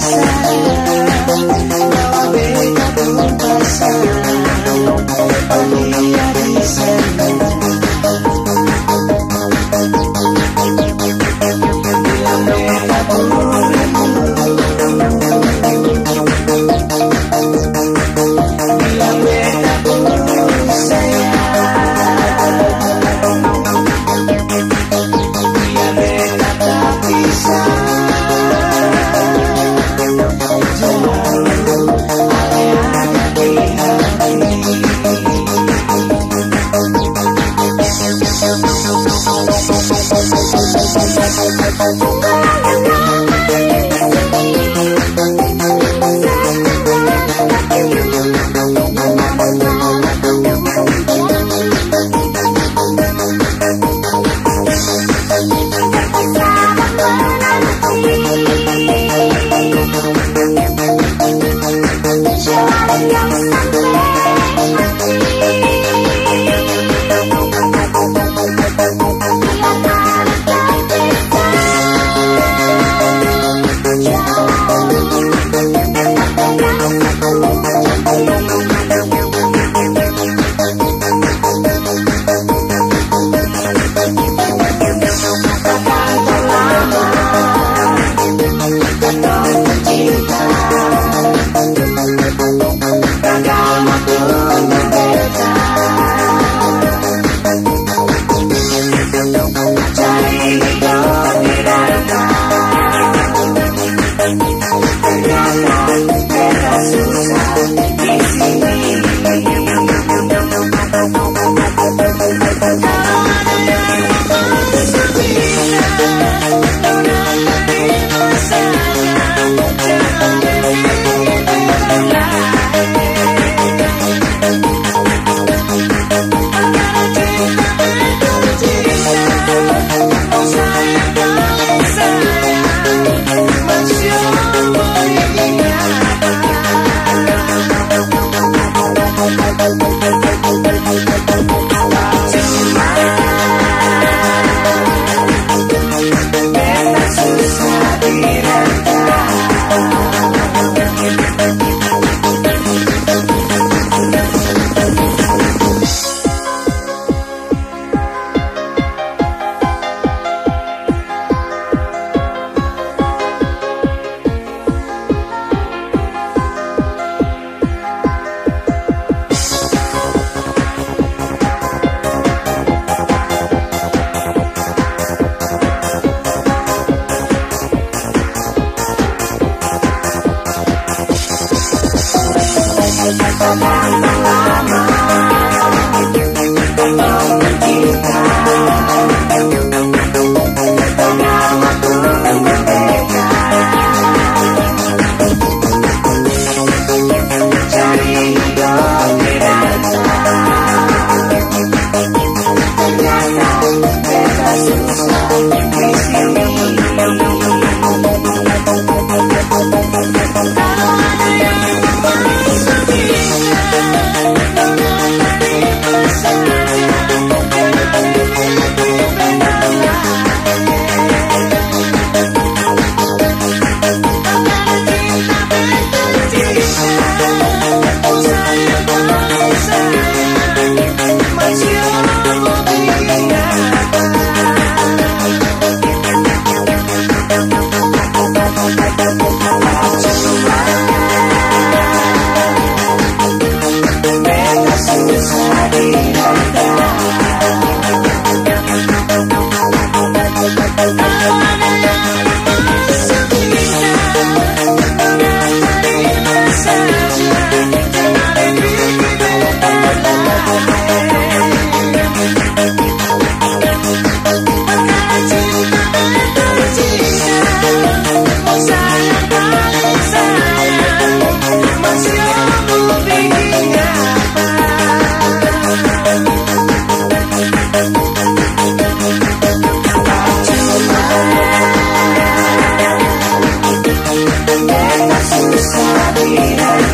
inside. Beta susah Later